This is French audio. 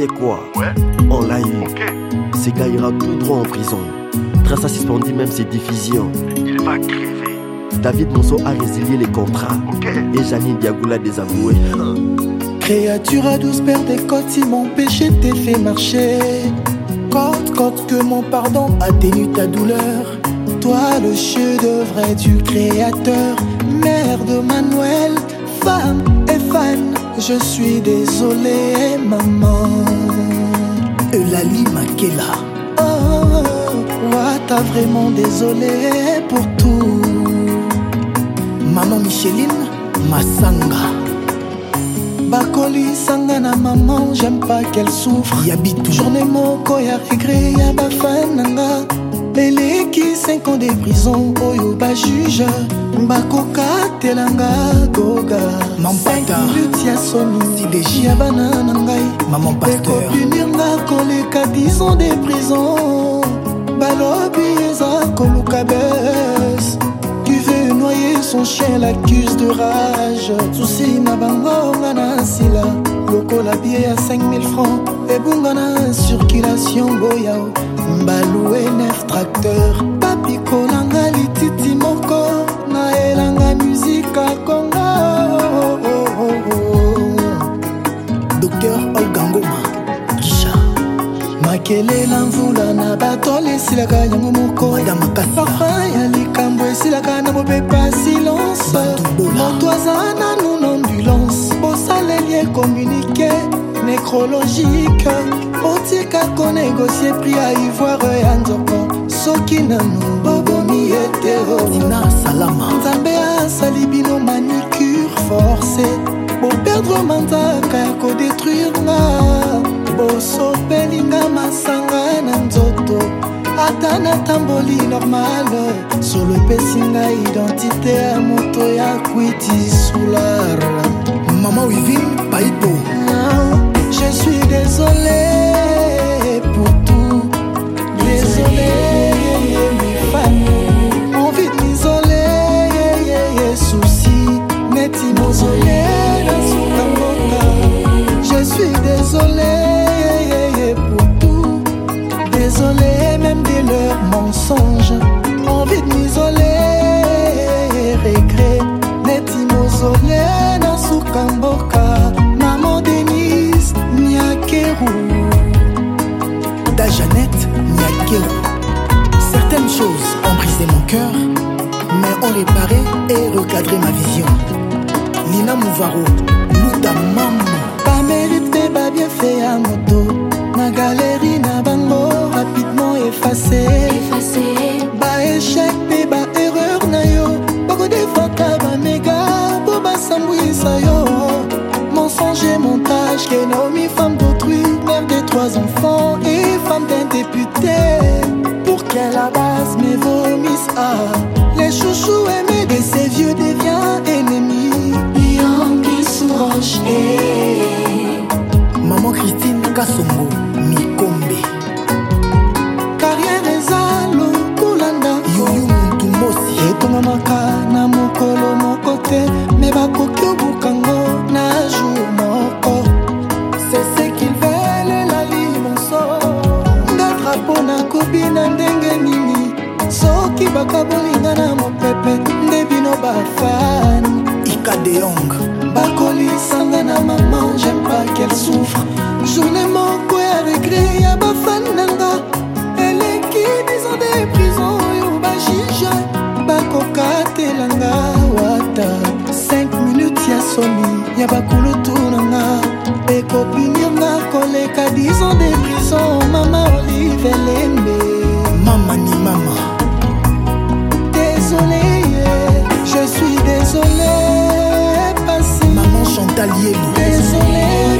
sais quoi Ouais. On l'a eu. Ok. Ce gars ira tout droit en prison. Trace a suspendu même ses diffusions. Il va crever. David Monceau a résilié les contrats. Ok. Et Janine Diagoula désavoué. Créature à douce paire des côtes, si mon péché t'est fait marcher. Côte, côte, que mon pardon atténue ta douleur. Toi, le chef-d'œuvre du créateur? Mère de Manuel, femme et fan. Je suis désolé, maman. Eulalie Makela. Oh, oh, oh, t'as vraiment désolé pour tout. Maman Micheline Masanga. bakolisanga na maman j'aime pas qu'elle souffre Yabitou. journée moko ya regret eleki 5 ans de prison oyo bajuge bakokatelanga goga Mampata. minute ya Sideji. ya bana na ngai. Maman Pasteur. ekopunirnga koleka 10 ans de prison. Balobi eza koluka bes. Veut noyer son chien l'accuse de rage. Susi na bango nga na nsila lokola bie ya 5000 francs. Ebunga na circulation boyao. Mbalue nef tracteur Docteur Olga Ngoma. Gisha. makelela mvula na batole esilaka yango moko. Parfum ya likambo esilaka na bopepa silence. Moto aza nanu na ambulance. Bosaleli ekommunike nécrologique. Otika konegocie pri ya ivoire ya nzoko. Soki nanu bobomi etero nzambe asali bino manicure forcé boperdre manzaka ya kodétruire nga. Bosopelinga masanga na nzoto. Ata natamboli normal. Solo epesi ngai identité ya moto ya kwiti sular Maman Wivine Paipo. je suis désolé Certaines choses ont brisé mon cœur, mais ont réparé et recadré ma vision. Lina Mouvaro, Maman Christine Kassongo, Mikombe. carrière eza lokolanda Yuyu Muntumosi. etongamaka na mokolo moko te me bakoki obukango na jour moko qu'ils veulent la limonso nga drapo nakobi na ndenge nini soki bakabolinga na mopepe nde bino bafani Ika de Jong. bakolisanga lié. Désolé.